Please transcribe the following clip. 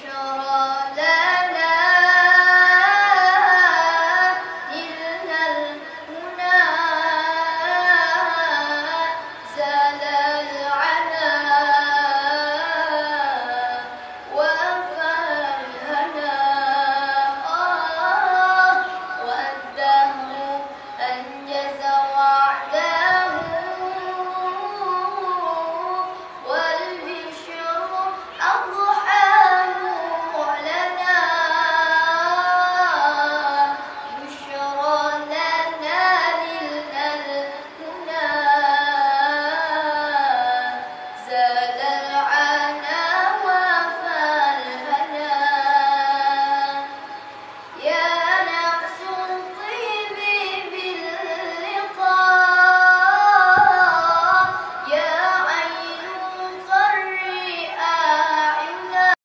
Sure.